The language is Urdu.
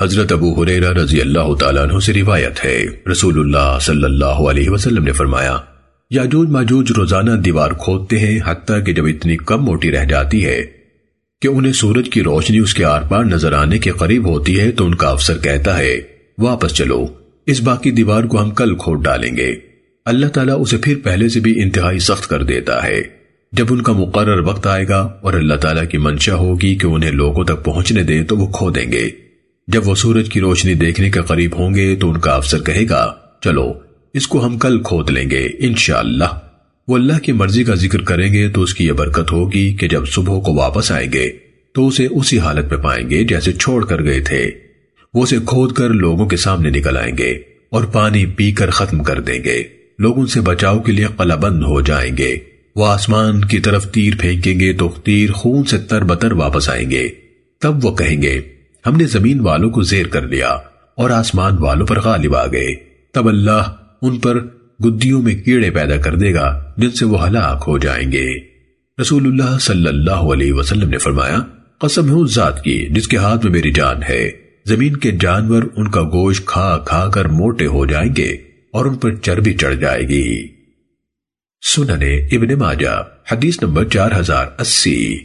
حضرت ابو حریرہ رضی اللہ تعالیٰ عنہ سے روایت ہے۔ رسول اللہ صلی اللہ علیہ وسلم نے فرمایا، یاجوج ماجوج روزانہ دیوار کھودتے ہیں، حتیٰ کہ جب اتنی کم موٹی رہ جاتی ہے کہ انہیں سورج کی روشنی اس کے آر پار نظر آنے کے قریب ہوتی ہے، تو ان کا افسر کہتا ہے، واپس چلو، اس باقی دیوار کو ہم کل کھود ڈالیں گے۔ اللہ تعالیٰ اسے پھر پہلے سے بھی انتہائی سخت کر دیتا ہے۔ جب ان کا مقرر وقت آئے گا اور اللہ تعالیٰ کی منشا ہوگی کہ انہیں لوگوں تک پہنچنے دیں، تو وہ کھو دیں گے۔ جب وہ سورج کی روشنی دیکھنے کے قریب ہوں گے تو ان کا افسر کہے گا، چلو، اس کو ہم کل کھود لیں گے، انشاءاللہ۔ وہ اللہ کی مرضی کا ذکر کریں گے تو اس کی یہ برکت ہوگی کہ جب صبح کو واپس آئیں گے تو اسے اسی حالت میں پائیں گے جیسے چھوڑ کر گئے تھے۔ وہ اسے کھود کر لوگوں کے سامنے نکل آئیں گے اور پانی پی کر ختم کر دیں گے۔ لوگ ان سے بچاؤ کے لیے قلع بند ہو جائیں گے۔ وہ آسمان کی طرف تیر پھینکیں گے تو تیر خون سے تر بتر واپس آئیں گے۔ تب وہ کہیں گے ہم نے زمین والوں کو زیر کر لیا اور آسمان والوں پر غالب آ گئے۔ تب اللہ ان پر گدیوں میں کیڑے پیدا کر دے گا، جن سے وہ ہلاک ہو جائیں گے۔ رسول اللہ صلی اللہ علیہ وسلم نے فرمایا، قسم ہے اس ذات کی جس کے ہاتھ میں میری جان ہے۔ زمین کے جانور ان کا گوشت کھا کھا کر موٹے ہو جائیں گے اور ان پر چربی چڑھ جائے گی۔ سننے ابن ماجہ، حدیث نمبر چار ہزار اسی۔